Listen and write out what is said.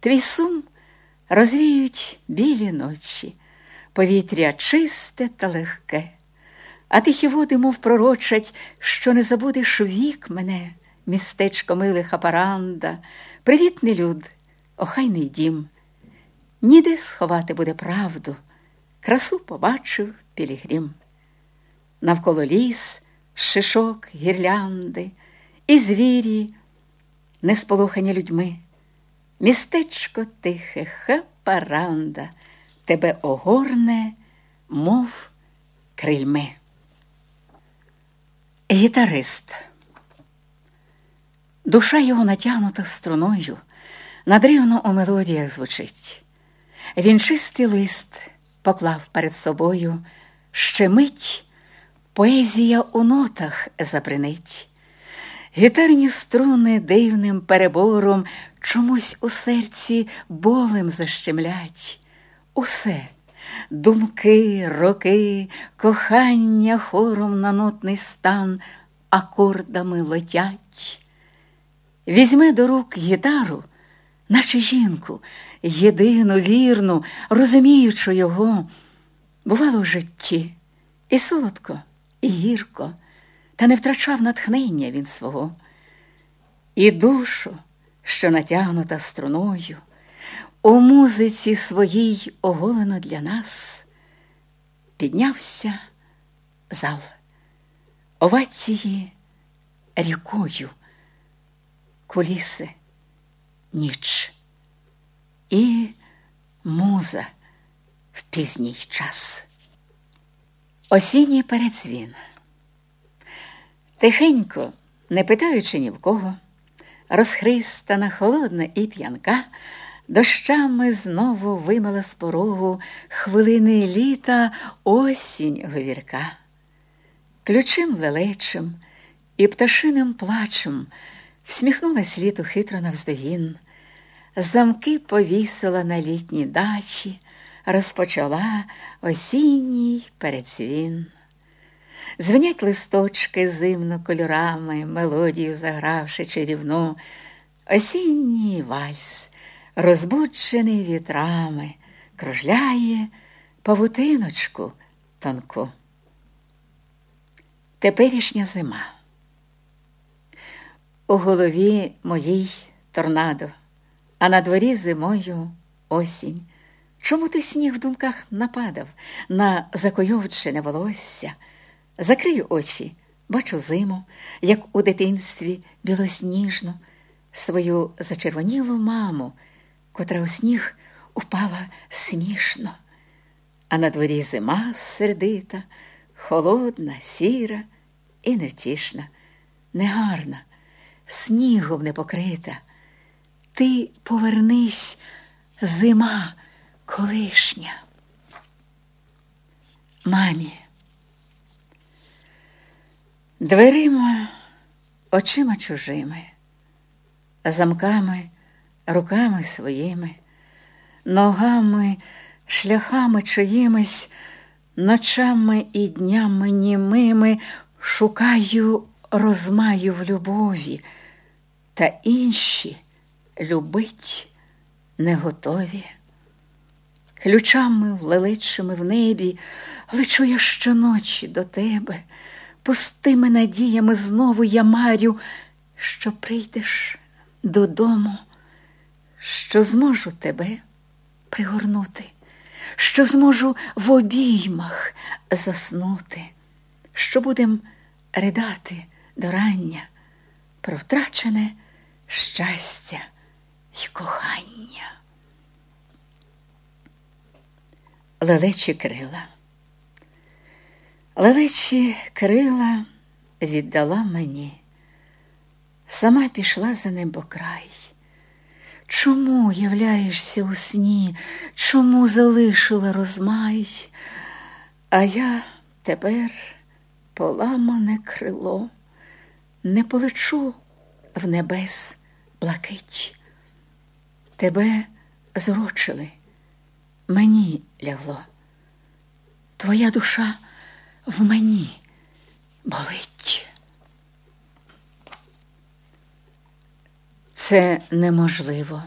твій сум розвіють білі ночі, повітря чисте та легке, а тихі води, мов пророчать, що не забудеш вік мене, містечко милих апаранда, привітний люд, охайний дім. Ніде сховати буде правду, красу побачив Пілігрім. Навколо ліс, шишок, гірлянди і звірі, несполохані людьми. Містечко тихе, хапаранда, тебе огорне, мов крильми. Гітарист. Душа його натягнута струною, надривно у мелодіях звучить. Він чистий лист поклав перед собою, ще мить поезія у нотах запринить. Гітарні струни дивним перебором чомусь у серці болем защемлять. Усе думки, роки, кохання хором на нотний стан акордами летять. Візьме до рук гітару, наче жінку, єдину, вірну, розуміючи його, бувало в житті і солодко, і гірко, та не втрачав натхнення він свого, і душу, що натягнута струною, у музиці своїй оголено для нас, піднявся зал, овації рікою, куліси, ніч і муза в пізній час. Осінній передзвін. Тихенько, не питаючи ні в кого, розхристана, холодна і п'янка, дощами знову вимила з порогу хвилини літа осінь говірка. Ключим лелечим і пташиним плачем всміхнулась літо хитро навздогін, замки повісила на літній дачі, розпочала осінній передзвін. Звенять листочки зимно кольорами, мелодію загравши чарівну, осінній вальс, розбуджений вітрами, кружляє павутиночку тонку. Теперішня зима. У голові моїй торнадо, а на дворі зимою осінь. Чому той сніг в думках нападав на закойовджене волосся? Закрию очі, бачу зиму, як у дитинстві білосніжну, свою зачервонілу маму, котра у сніг упала смішно, а на дворі зима сердита, холодна, сіра і невтішна, негарна, снігом не покрита. Ти повернись, зима колишня. Мамі. Дверима, очима чужими, замками, руками своїми, ногами, шляхами чиїмись, ночами і днями німими шукаю розмаю в любові, та інші любить не готові. Ключами лелечими в небі лечу я щоночі до тебе. Пустими надіями знову я марю, що прийдеш додому, що зможу тебе пригорнути, що зможу в обіймах заснути, що будем ридати до рання про втрачене щастя й кохання. Лелечі крила. Лелечі крила віддала мені, сама пішла за небокрай. Чому являєшся у сні, чому залишила розмай? А я тепер поламане крило, не полечу в небес блакить. Тебе зрочили, мені лягло. Твоя душа в мені болить. Це неможливо.